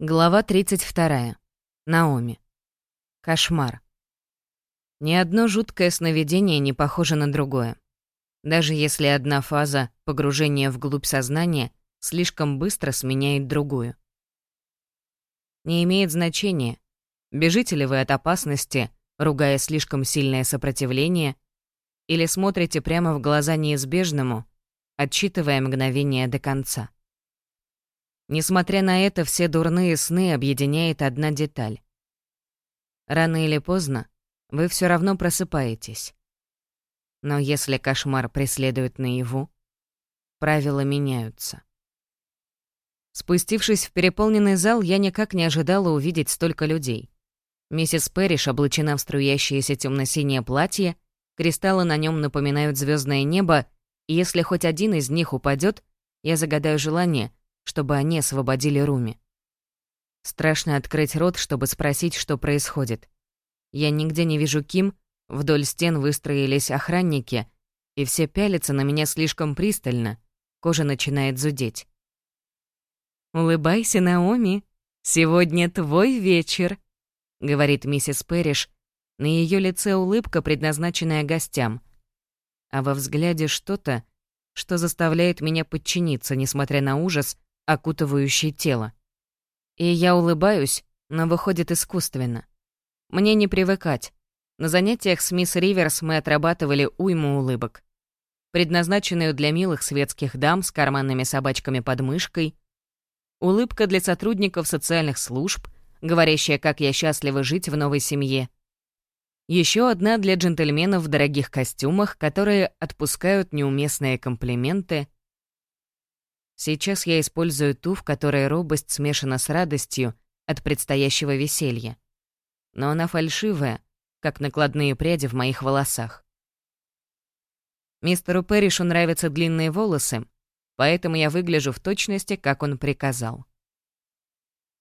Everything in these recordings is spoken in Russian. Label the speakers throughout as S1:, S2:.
S1: Глава 32. Наоми. Кошмар. Ни одно жуткое сновидение не похоже на другое. Даже если одна фаза погружения вглубь сознания слишком быстро сменяет другую. Не имеет значения, бежите ли вы от опасности, ругая слишком сильное сопротивление, или смотрите прямо в глаза неизбежному, отсчитывая мгновение до конца. Несмотря на это, все дурные сны объединяет одна деталь. Рано или поздно вы все равно просыпаетесь. Но если кошмар преследует наяву, правила меняются. Спустившись в переполненный зал, я никак не ожидала увидеть столько людей. Миссис Перриш облачена в струящееся темно-синее платье, кристаллы на нем напоминают звездное небо, и если хоть один из них упадет, я загадаю желание — чтобы они освободили Руми. Страшно открыть рот, чтобы спросить, что происходит. Я нигде не вижу Ким, вдоль стен выстроились охранники, и все пялятся на меня слишком пристально, кожа начинает зудеть. «Улыбайся, Наоми, сегодня твой вечер», — говорит миссис Перриш. На ее лице улыбка, предназначенная гостям. А во взгляде что-то, что заставляет меня подчиниться, несмотря на ужас, окутывающий тело. И я улыбаюсь, но выходит искусственно. Мне не привыкать. На занятиях с мисс Риверс мы отрабатывали уйму улыбок. Предназначенную для милых светских дам с карманными собачками под мышкой, улыбка для сотрудников социальных служб, говорящая, как я счастлива жить в новой семье. Еще одна для джентльменов в дорогих костюмах, которые отпускают неуместные комплименты Сейчас я использую ту, в которой робость смешана с радостью от предстоящего веселья. Но она фальшивая, как накладные пряди в моих волосах. Мистеру Перришу нравятся длинные волосы, поэтому я выгляжу в точности, как он приказал.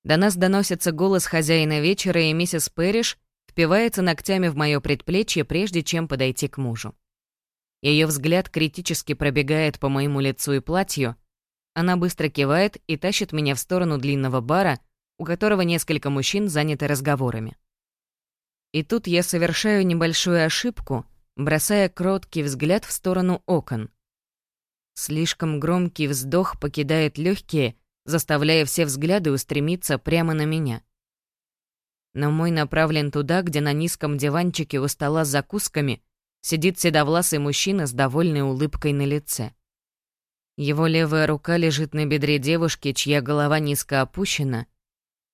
S1: До нас доносится голос хозяина вечера, и миссис Перриш впивается ногтями в моё предплечье, прежде чем подойти к мужу. Ее взгляд критически пробегает по моему лицу и платью, она быстро кивает и тащит меня в сторону длинного бара, у которого несколько мужчин заняты разговорами. И тут я совершаю небольшую ошибку, бросая кроткий взгляд в сторону окон. Слишком громкий вздох покидает легкие, заставляя все взгляды устремиться прямо на меня. Но мой направлен туда, где на низком диванчике у стола с закусками сидит седовласый мужчина с довольной улыбкой на лице. Его левая рука лежит на бедре девушки, чья голова низко опущена.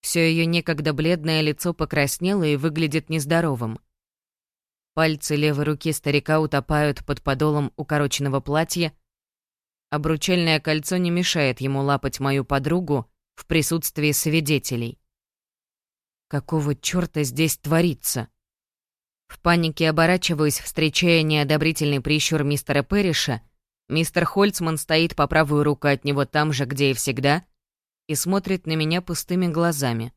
S1: Все ее некогда бледное лицо покраснело и выглядит нездоровым. Пальцы левой руки старика утопают под подолом укороченного платья. Обручальное кольцо не мешает ему лапать мою подругу в присутствии свидетелей. Какого чёрта здесь творится? В панике оборачиваюсь, встречая неодобрительный прищур мистера Перриша — Мистер Хольцман стоит по правую руку от него там же, где и всегда, и смотрит на меня пустыми глазами,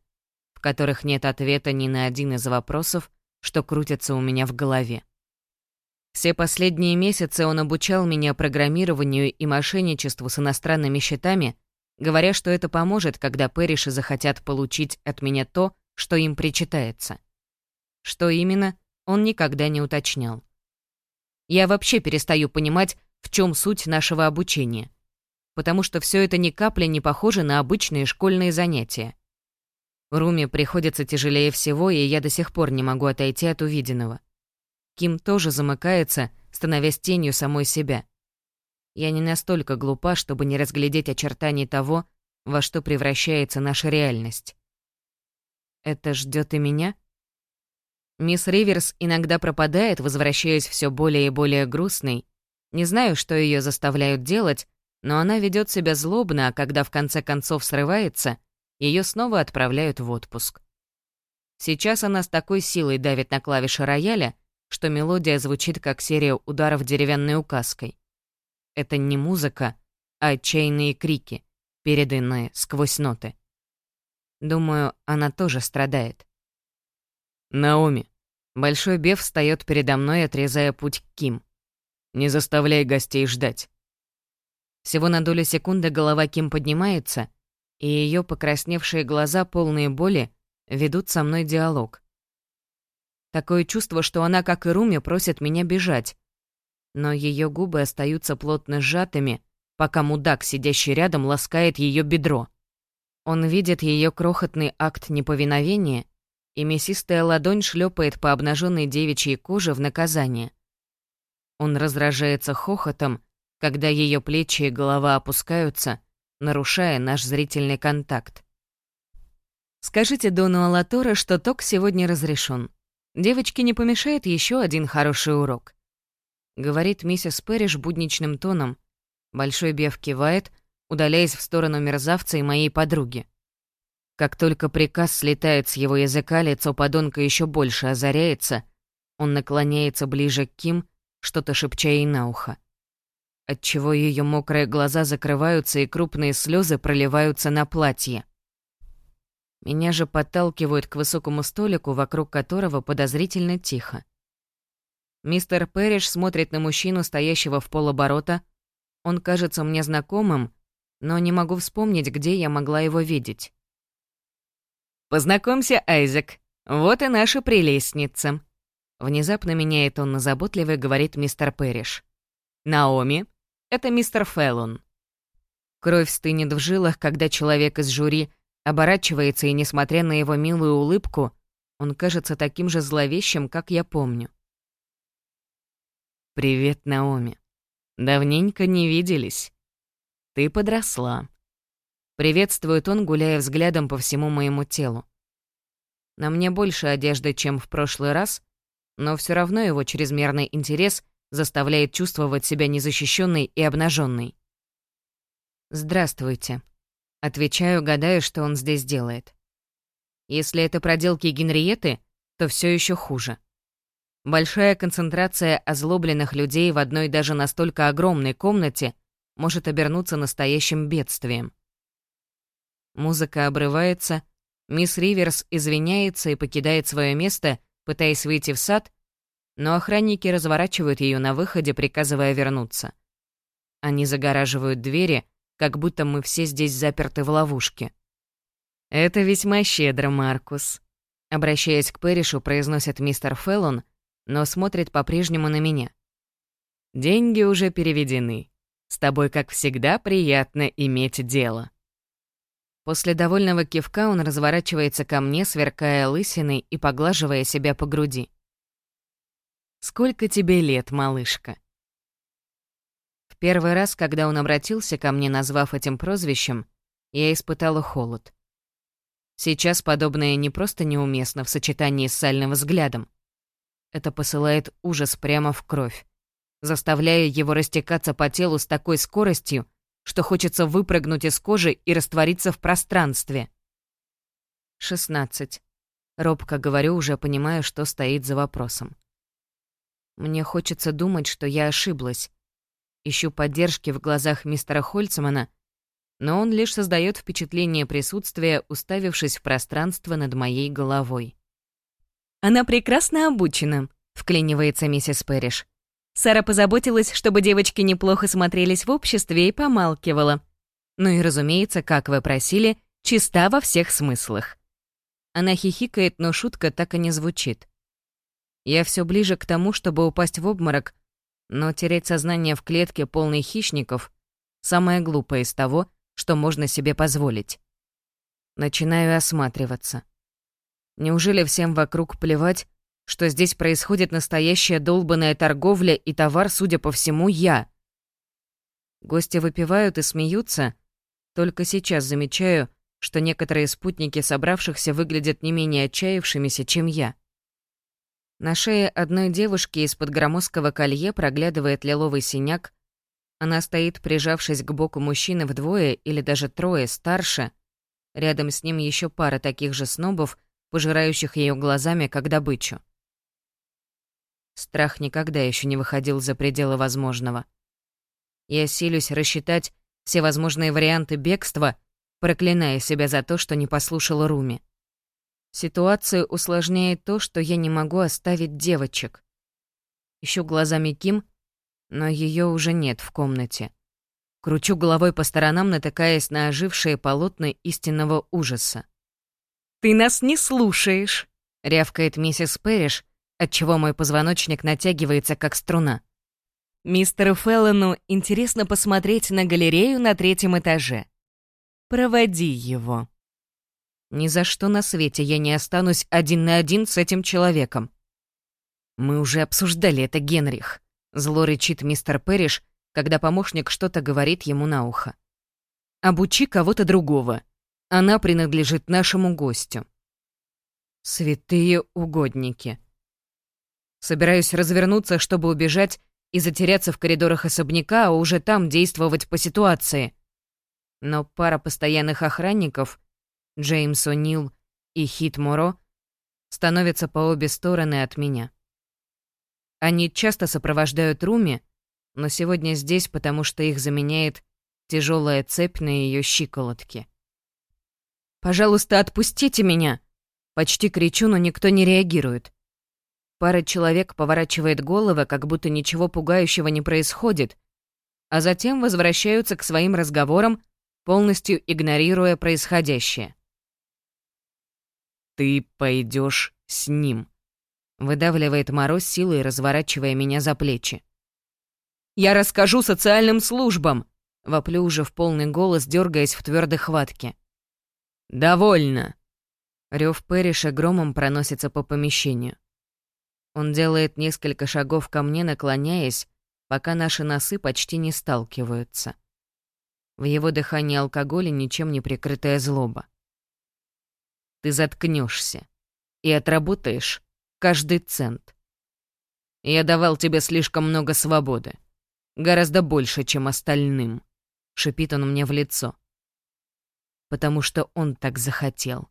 S1: в которых нет ответа ни на один из вопросов, что крутятся у меня в голове. Все последние месяцы он обучал меня программированию и мошенничеству с иностранными счетами, говоря, что это поможет, когда Пэриши захотят получить от меня то, что им причитается. Что именно, он никогда не уточнял. Я вообще перестаю понимать, в чем суть нашего обучения. Потому что все это ни капли не похоже на обычные школьные занятия. Руме приходится тяжелее всего, и я до сих пор не могу отойти от увиденного. Ким тоже замыкается, становясь тенью самой себя. Я не настолько глупа, чтобы не разглядеть очертаний того, во что превращается наша реальность. Это ждет и меня? Мисс Риверс иногда пропадает, возвращаясь все более и более грустной, не знаю, что ее заставляют делать, но она ведет себя злобно, а когда в конце концов срывается, ее снова отправляют в отпуск. Сейчас она с такой силой давит на клавиши рояля, что мелодия звучит как серия ударов деревянной указкой. Это не музыка, а отчаянные крики, переданные сквозь ноты. Думаю, она тоже страдает. «Наоми». Большой Беф встает передо мной, отрезая путь к Ким. Не заставляй гостей ждать. Всего на долю секунды голова Ким поднимается, и ее покрасневшие глаза, полные боли, ведут со мной диалог. Такое чувство, что она, как и Руми, просит меня бежать. Но ее губы остаются плотно сжатыми, пока мудак, сидящий рядом, ласкает ее бедро. Он видит ее крохотный акт неповиновения, и мясистая ладонь шлепает по обнаженной девичьей коже в наказание. Он раздражается хохотом, когда ее плечи и голова опускаются, нарушая наш зрительный контакт. Скажите Дону Алатора, что ток сегодня разрешен. Девочке не помешает еще один хороший урок. Говорит миссис Пэриш будничным тоном. Большой Бев кивает, удаляясь в сторону мерзавца и моей подруги. Как только приказ слетает с его языка, лицо подонка еще больше озаряется, он наклоняется ближе к Ким, что-то шепча ей на ухо. Отчего ее мокрые глаза закрываются и крупные слезы проливаются на платье. Меня же подталкивают к высокому столику, вокруг которого подозрительно тихо. Мистер Пэриш смотрит на мужчину, стоящего в полоборота. Он кажется мне знакомым, но не могу вспомнить, где я могла его видеть. «Познакомься, Айзек. Вот и наша прелестница». Внезапно меняет он на заботливый, говорит мистер Пэриш. «Наоми, это мистер Феллон». Кровь стынет в жилах, когда человек из жюри оборачивается, и, несмотря на его милую улыбку, он кажется таким же зловещим, как я помню. «Привет, Наоми. Давненько не виделись. Ты подросла». Приветствует он, гуляя взглядом по всему моему телу. На мне больше одежды, чем в прошлый раз, но все равно его чрезмерный интерес заставляет чувствовать себя незащищенной и обнаженной. «Здравствуйте», — отвечаю, гадая, что он здесь делает. Если это проделки Генриеты, то все еще хуже. Большая концентрация озлобленных людей в одной даже настолько огромной комнате может обернуться настоящим бедствием. Музыка обрывается, мисс Риверс извиняется и покидает свое место, пытаясь выйти в сад, но охранники разворачивают ее на выходе, приказывая вернуться. Они загораживают двери, как будто мы все здесь заперты в ловушке. «Это весьма щедро, Маркус», — обращаясь к Пэришу, произносит мистер Феллон, но смотрит по-прежнему на меня. «Деньги уже переведены. С тобой, как всегда, приятно иметь дело». После довольного кивка он разворачивается ко мне, сверкая лысиной и поглаживая себя по груди. «Сколько тебе лет, малышка?» В первый раз, когда он обратился ко мне, назвав этим прозвищем, я испытала холод. Сейчас подобное не просто неуместно в сочетании с сальным взглядом. Это посылает ужас прямо в кровь, заставляя его растекаться по телу с такой скоростью, что хочется выпрыгнуть из кожи и раствориться в пространстве. 16. Робко говорю, уже понимая, что стоит за вопросом. Мне хочется думать, что я ошиблась. Ищу поддержки в глазах мистера Хольцмана, но он лишь создает впечатление присутствия, уставившись в пространство над моей головой. «Она прекрасно обучена», — вклинивается миссис Пэриш. Сара позаботилась, чтобы девочки неплохо смотрелись в обществе и помалкивала. Ну и, разумеется, как вы просили, чиста во всех смыслах. Она хихикает, но шутка так и не звучит. Я все ближе к тому, чтобы упасть в обморок, но терять сознание в клетке, полной хищников, самое глупое из того, что можно себе позволить. Начинаю осматриваться. Неужели всем вокруг плевать, что здесь происходит настоящая долбанная торговля и товар, судя по всему, я? Гости выпивают и смеются. Только сейчас замечаю, что некоторые спутники собравшихся выглядят не менее отчаявшимися, чем я. На шее одной девушки из-под громоздкого колье проглядывает лиловый синяк. Она стоит, прижавшись к боку мужчины вдвое или даже трое старше. Рядом с ним еще пара таких же снобов — пожирающих ее глазами как добычу. Страх никогда еще не выходил за пределы возможного. Я силюсь рассчитать все возможные варианты бегства, проклиная себя за то, что не послушала Руми. Ситуацию усложняет то, что я не могу оставить девочек. Ищу глазами Ким, но ее уже нет в комнате. Кручу головой по сторонам, натыкаясь на ожившие полотна истинного ужаса. «Ты нас не слушаешь!» — рявкает миссис Пэриш, отчего мой позвоночник натягивается, как струна. «Мистеру Феллону интересно посмотреть на галерею на третьем этаже. Проводи его». Ни за что на свете я не останусь один на один с этим человеком. Мы уже обсуждали это, Генрих. Зло речит мистер Пэриш, когда помощник что-то говорит ему на ухо. Обучи кого-то другого. Она принадлежит нашему гостю. Святые угодники. Собираюсь развернуться, чтобы убежать и затеряться в коридорах особняка, а уже там действовать по ситуации. Но пара постоянных охранников Джеймс О'Нил и Хит Моро, становятся по обе стороны от меня. Они часто сопровождают Руми, но сегодня здесь, потому что их заменяет тяжелая цепь на ее щиколотке. «Пожалуйста, отпустите меня!» Почти кричу, но никто не реагирует. Пара человек поворачивает головы, как будто ничего пугающего не происходит, а затем возвращаются к своим разговорам, полностью игнорируя происходящее. «Ты пойдешь с ним», — выдавливает Мороз силой, разворачивая меня за плечи. «Я расскажу социальным службам!» — воплю уже в полный голос, дергаясь в твердой хватке. «Довольно!» Рев Пэриша громом проносится по помещению. Он делает несколько шагов ко мне, наклоняясь, пока наши носы почти не сталкиваются. В его дыхании алкоголя ничем не прикрытая злоба ты заткнешься и отработаешь каждый цент. Я давал тебе слишком много свободы. Гораздо больше, чем остальным. Шипит он мне в лицо. Потому что он так захотел.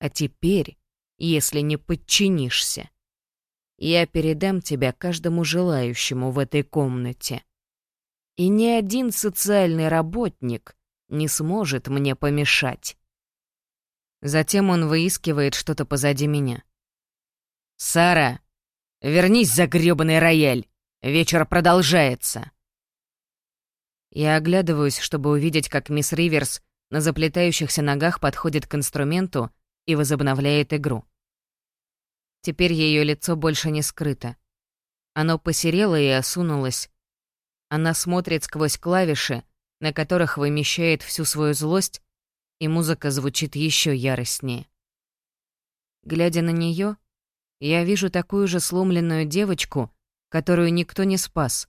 S1: А теперь, если не подчинишься, я передам тебя каждому желающему в этой комнате. И ни один социальный работник не сможет мне помешать. Затем он выискивает что-то позади меня. «Сара, вернись за грёбаный рояль! Вечер продолжается!» Я оглядываюсь, чтобы увидеть, как мисс Риверс на заплетающихся ногах подходит к инструменту и возобновляет игру. Теперь ее лицо больше не скрыто. Оно посерело и осунулось. Она смотрит сквозь клавиши, на которых вымещает всю свою злость, и музыка звучит еще яростнее. Глядя на нее, я вижу такую же сломленную девочку, которую никто не спас.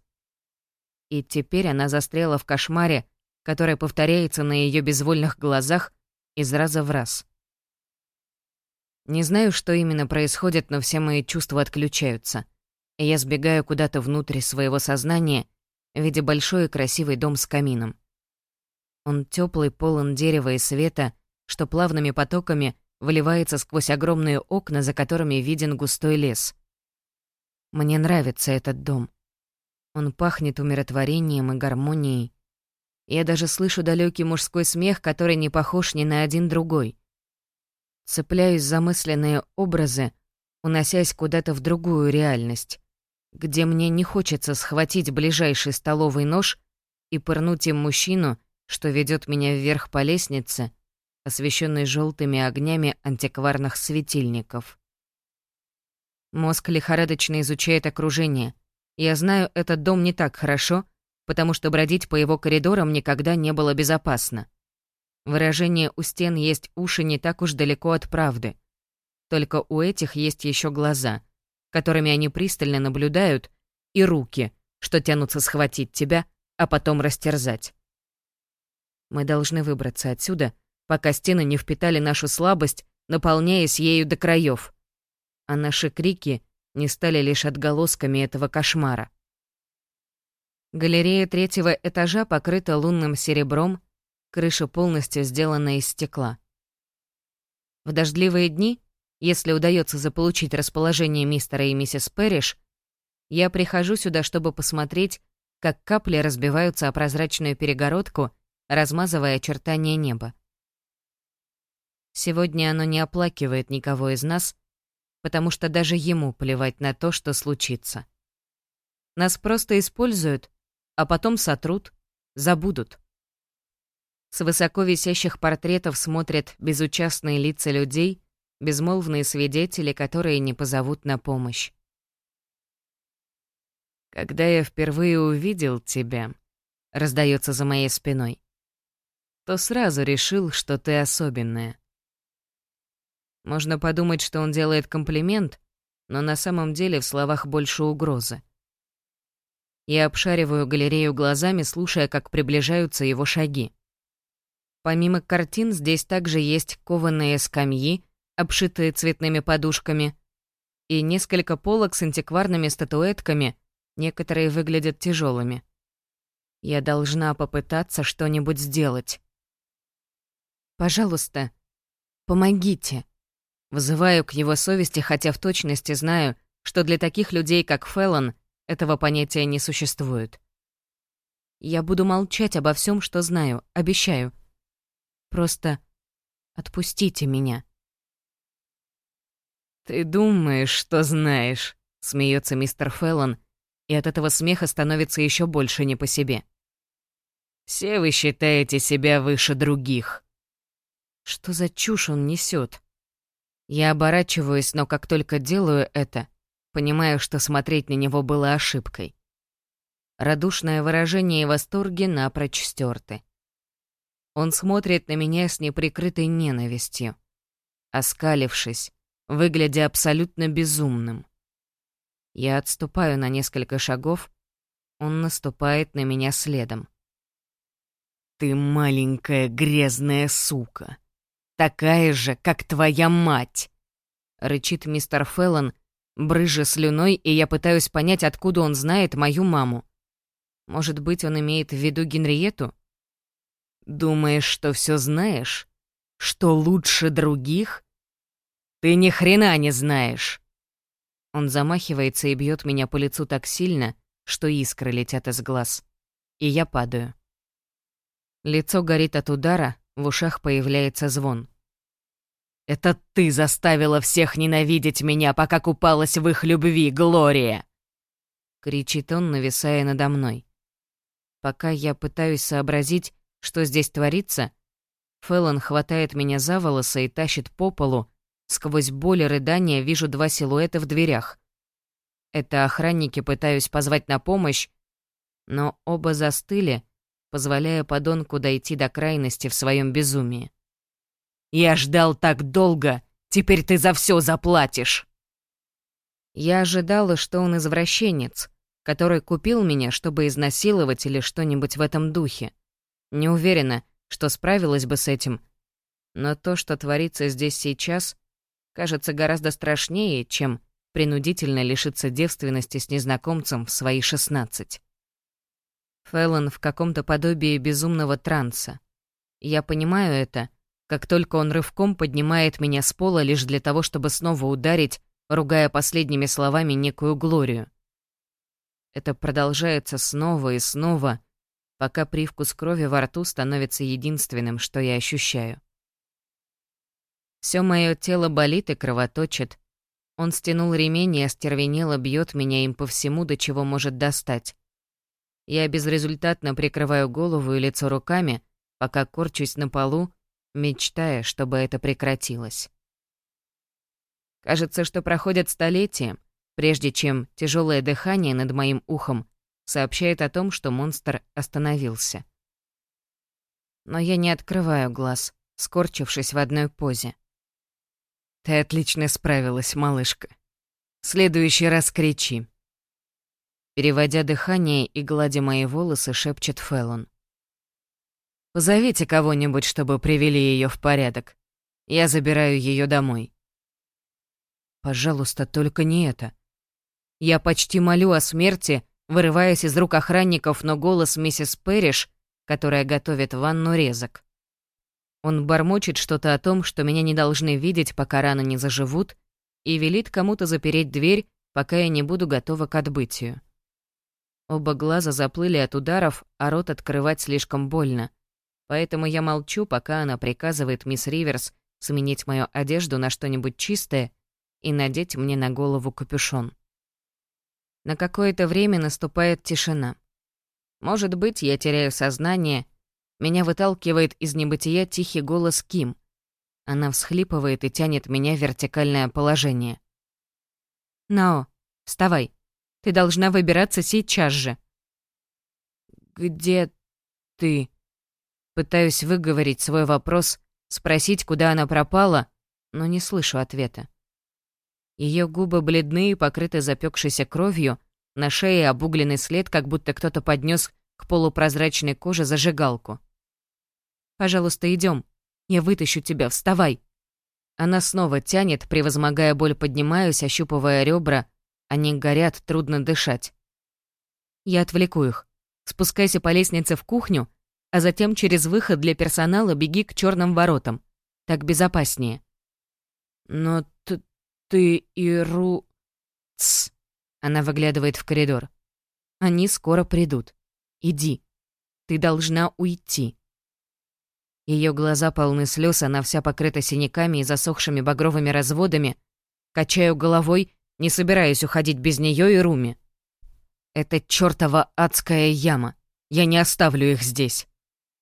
S1: И теперь она застряла в кошмаре, который повторяется на ее безвольных глазах из раза в раз. Не знаю, что именно происходит, но все мои чувства отключаются. И я сбегаю куда-то внутрь своего сознания, видя большой и красивый дом с камином. Он теплый, полон дерева и света, что плавными потоками выливается сквозь огромные окна, за которыми виден густой лес. Мне нравится этот дом. Он пахнет умиротворением и гармонией. Я даже слышу далекий мужской смех, который не похож ни на один другой. Цепляюсь за мысленные образы, уносясь куда-то в другую реальность, где мне не хочется схватить ближайший столовый нож и пырнуть им мужчину, что ведет меня вверх по лестнице, освещенной желтыми огнями антикварных светильников. Мозг лихорадочно изучает окружение. Я знаю этот дом не так хорошо, потому что бродить по его коридорам никогда не было безопасно. Выражение «у стен есть уши» не так уж далеко от правды. Только у этих есть еще глаза, которыми они пристально наблюдают, и руки, что тянутся схватить тебя, а потом растерзать. Мы должны выбраться отсюда, пока стены не впитали нашу слабость, наполняясь ею до краев. А наши крики не стали лишь отголосками этого кошмара. Галерея третьего этажа покрыта лунным серебром, крыша полностью сделана из стекла. В дождливые дни, если удается заполучить расположение мистера и миссис Пэриш, я прихожу сюда, чтобы посмотреть, как капли разбиваются о прозрачную перегородку размазывая очертания неба. Сегодня оно не оплакивает никого из нас, потому что даже ему плевать на то, что случится. Нас просто используют, а потом сотрут, забудут. С высоко висящих портретов смотрят безучастные лица людей, безмолвные свидетели, которые не позовут на помощь. «Когда я впервые увидел тебя», — раздается за моей спиной, то сразу решил, что ты особенная. Можно подумать, что он делает комплимент, но на самом деле в словах больше угрозы. Я обшариваю галерею глазами, слушая, как приближаются его шаги. Помимо картин здесь также есть кованые скамьи, обшитые цветными подушками, и несколько полок с антикварными статуэтками, некоторые выглядят тяжелыми. Я должна попытаться что-нибудь сделать. «Пожалуйста, помогите», Вызываю к его совести, хотя в точности знаю, что для таких людей, как Феллон, этого понятия не существует. Я буду молчать обо всем, что знаю, обещаю. Просто отпустите меня. «Ты думаешь, что знаешь?» — смеется мистер Феллон, и от этого смеха становится еще больше не по себе. «Все вы считаете себя выше других». Что за чушь он несет? Я оборачиваюсь, но как только делаю это, понимаю, что смотреть на него было ошибкой. Радушное выражение и восторги напрочь стерты. Он смотрит на меня с неприкрытой ненавистью, оскалившись, выглядя абсолютно безумным. Я отступаю на несколько шагов, он наступает на меня следом. «Ты маленькая грязная сука!» такая же, как твоя мать!» Рычит мистер Феллон, брыжа слюной, и я пытаюсь понять, откуда он знает мою маму. Может быть, он имеет в виду Генриету? Думаешь, что все знаешь? Что лучше других? Ты ни хрена не знаешь. Он замахивается и бьет меня по лицу так сильно, что искры летят из глаз. И я падаю. Лицо горит от удара, в ушах появляется звон. «Это ты заставила всех ненавидеть меня, пока купалась в их любви, Глория!» Кричит он, нависая надо мной. Пока я пытаюсь сообразить, что здесь творится, Фэллон хватает меня за волосы и тащит по полу. Сквозь боль и рыдания вижу два силуэта в дверях. Это охранники пытаюсь позвать на помощь, но оба застыли, позволяя подонку дойти до крайности в своем безумии. «Я ждал так долго, теперь ты за все заплатишь!» Я ожидала, что он извращенец, который купил меня, чтобы изнасиловать или что-нибудь в этом духе. Не уверена, что справилась бы с этим, но то, что творится здесь сейчас, кажется гораздо страшнее, чем принудительно лишиться девственности с незнакомцем в свои шестнадцать. Фэллон в каком-то подобии безумного транса. Я понимаю это, как только он рывком поднимает меня с пола лишь для того, чтобы снова ударить, ругая последними словами некую Глорию. Это продолжается снова и снова, пока привкус крови во рту становится единственным, что я ощущаю. Все мое тело болит и кровоточит. Он стянул ремень и остервенело бьет меня им по всему, до чего может достать. Я безрезультатно прикрываю голову и лицо руками, пока корчусь на полу, мечтая, чтобы это прекратилось. Кажется, что проходят столетия, прежде чем тяжелое дыхание над моим ухом сообщает о том, что монстр остановился. Но я не открываю глаз, скорчившись в одной позе. «Ты отлично справилась, малышка. В следующий раз кричи. Переводя дыхание и гладя мои волосы, шепчет Фэллон. «Позовите кого-нибудь, чтобы привели ее в порядок. Я забираю ее домой». «Пожалуйста, только не это. Я почти молю о смерти, вырываясь из рук охранников, но голос миссис Пэриш, которая готовит ванну, резок. Он бормочет что-то о том, что меня не должны видеть, пока раны не заживут, и велит кому-то запереть дверь, пока я не буду готова к отбытию. Оба глаза заплыли от ударов, а рот открывать слишком больно. Поэтому я молчу, пока она приказывает мисс Риверс сменить мою одежду на что-нибудь чистое и надеть мне на голову капюшон. На какое-то время наступает тишина. Может быть, я теряю сознание. Меня выталкивает из небытия тихий голос Ким. Она всхлипывает и тянет меня в вертикальное положение. «Нао, вставай. Ты должна выбираться сейчас же». «Где ты?» Пытаюсь выговорить свой вопрос, спросить, куда она пропала, но не слышу ответа. Ее губы бледны и покрыты запекшейся кровью, на шее обугленный след, как будто кто-то поднес к полупрозрачной коже зажигалку. «Пожалуйста, идем. Я вытащу тебя, вставай!» Она снова тянет, превозмогая боль, поднимаюсь, ощупывая ребра. Они горят, трудно дышать. Я отвлеку их. Спускайся по лестнице в кухню, а затем через выход для персонала беги к черным воротам. Так безопаснее. Но ты, и Ру... Тсс. Она выглядывает в коридор. Они скоро придут. Иди. Ты должна уйти. Ее глаза полны слез, она вся покрыта синяками и засохшими багровыми разводами. Качаю головой, не собираюсь уходить без нее и Руми. Это чертова адская яма. Я не оставлю их здесь.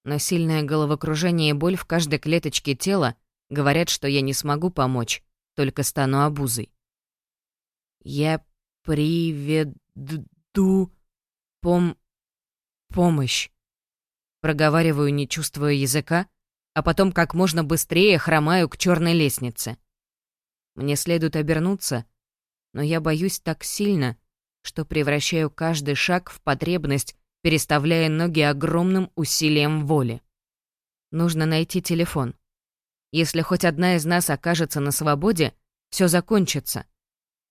S1: Но сильное головокружение и боль в каждой клеточке тела говорят, что я не смогу помочь, только стану обузой. Я приведу пом... помощь. Проговариваю, не чувствуя языка, а потом как можно быстрее хромаю к черной лестнице. Мне следует обернуться, но я боюсь так сильно, что превращаю каждый шаг в потребность, переставляя ноги огромным усилием воли. Нужно найти телефон. Если хоть одна из нас окажется на свободе, все закончится.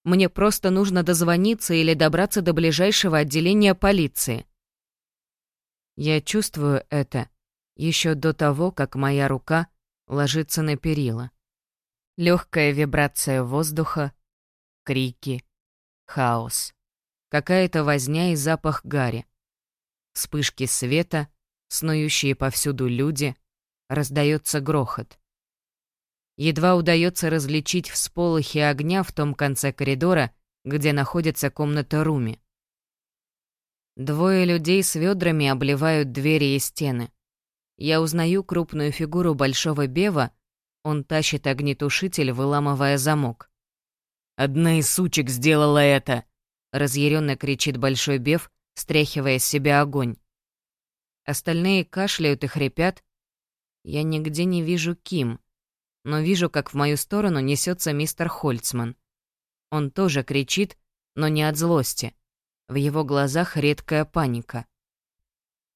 S1: Мне просто нужно дозвониться или добраться до ближайшего отделения полиции. Я чувствую это, еще до того, как моя рука ложится на перила. Легкая вибрация воздуха, крики, хаос. Какая-то возня и запах гари. Вспышки света, снующие повсюду люди, раздается грохот. Едва удается различить всполохи огня в том конце коридора, где находится комната Руми. Двое людей с ведрами обливают двери и стены. Я узнаю крупную фигуру Большого Бева, он тащит огнетушитель, выламывая замок. «Одна из сучек сделала это!» — разъяренно кричит Большой Бев, стряхивая с себя огонь. Остальные кашляют и хрипят. Я нигде не вижу Ким, но вижу, как в мою сторону несется мистер Хольцман. Он тоже кричит, но не от злости. В его глазах редкая паника.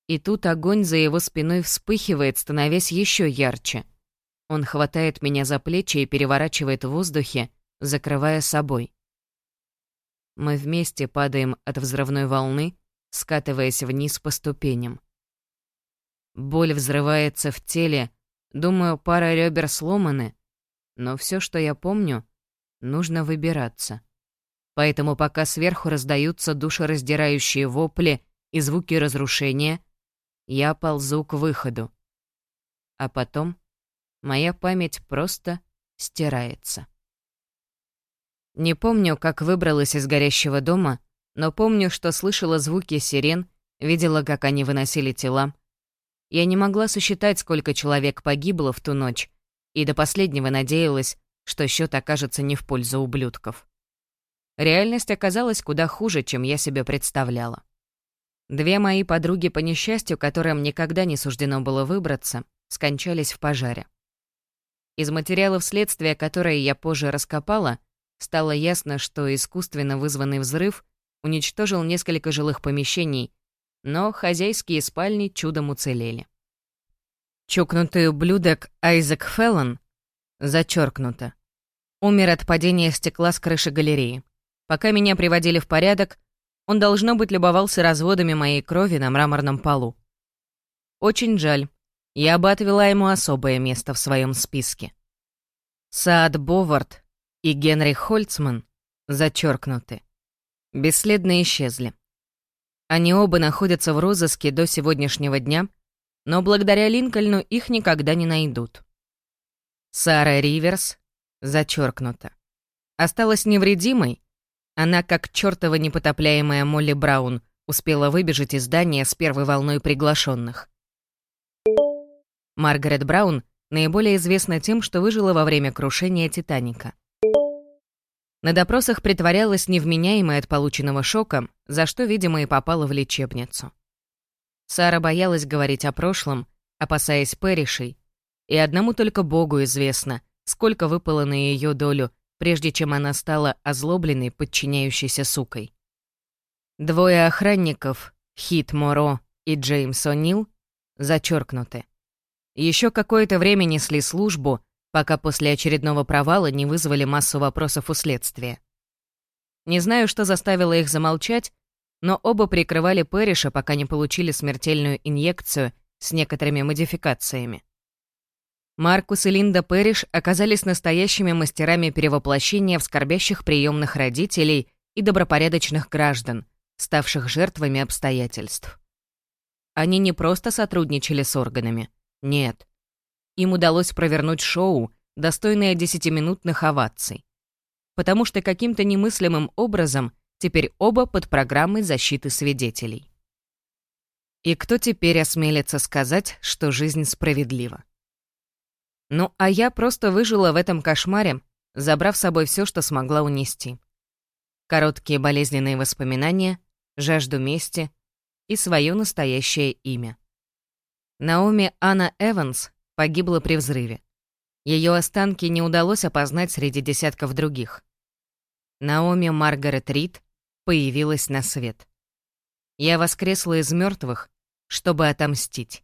S1: И тут огонь за его спиной вспыхивает, становясь еще ярче. Он хватает меня за плечи и переворачивает в воздухе, закрывая собой. Мы вместе падаем от взрывной волны, скатываясь вниз по ступеням. Боль взрывается в теле, думаю, пара ребер сломаны, но все, что я помню, нужно выбираться. Поэтому пока сверху раздаются душераздирающие вопли и звуки разрушения — я ползу к выходу. А потом моя память просто стирается. Не помню, как выбралась из горящего дома, но помню, что слышала звуки сирен, видела, как они выносили тела. Я не могла сосчитать, сколько человек погибло в ту ночь, и до последнего надеялась, что счет окажется не в пользу ублюдков. Реальность оказалась куда хуже, чем я себе представляла. Две мои подруги по несчастью, которым никогда не суждено было выбраться, скончались в пожаре. Из материалов следствия, которые я позже раскопала, стало ясно, что искусственно вызванный взрыв уничтожил несколько жилых помещений, но хозяйские спальни чудом уцелели. Чокнутый ублюдок Айзек Феллон, зачеркнуто, умер от падения стекла с крыши галереи. Пока меня приводили в порядок, он, должно быть, любовался разводами моей крови на мраморном полу. Очень жаль. Я бы отвела ему особое место в своем списке. Саад Бовард и Генри Хольцман зачеркнуты. Бесследно исчезли. Они оба находятся в розыске до сегодняшнего дня, но благодаря Линкольну их никогда не найдут. Сара Риверс зачеркнута. Осталась невредимой, она, как чертова непотопляемая Молли Браун, успела выбежать из здания с первой волной приглашенных. Маргарет Браун наиболее известна тем, что выжила во время крушения «Титаника». На допросах притворялась невменяемой от полученного шока, за что, видимо, и попала в лечебницу. Сара боялась говорить о прошлом, опасаясь Пэришей, и одному только Богу известно, сколько выпало на ее долю, прежде чем она стала озлобленной, подчиняющейся сукой. Двое охранников, Хит Моро и Джеймс О'Нил, зачеркнуты. Еще какое-то время несли службу, пока после очередного провала не вызвали массу вопросов у следствия. Не знаю, что заставило их замолчать, но оба прикрывали Пэриша, пока не получили смертельную инъекцию с некоторыми модификациями. Маркус и Линда Пэриш оказались настоящими мастерами перевоплощения в скорбящих приемных родителей и добропорядочных граждан, ставших жертвами обстоятельств. Они не просто сотрудничали с органами, нет. Им удалось провернуть шоу, достойное десятиминутных оваций. Потому что каким-то немыслимым образом теперь оба под программой защиты свидетелей. И кто теперь осмелится сказать, что жизнь справедлива? Ну, а я просто выжила в этом кошмаре, забрав с собой все, что смогла унести. Короткие болезненные воспоминания, жажду мести и свое настоящее имя. Наоми Анна Эванс погибла при взрыве. Ее останки не удалось опознать среди десятков других. Наоми Маргарет Рид появилась на свет. Я воскресла из мертвых, чтобы отомстить.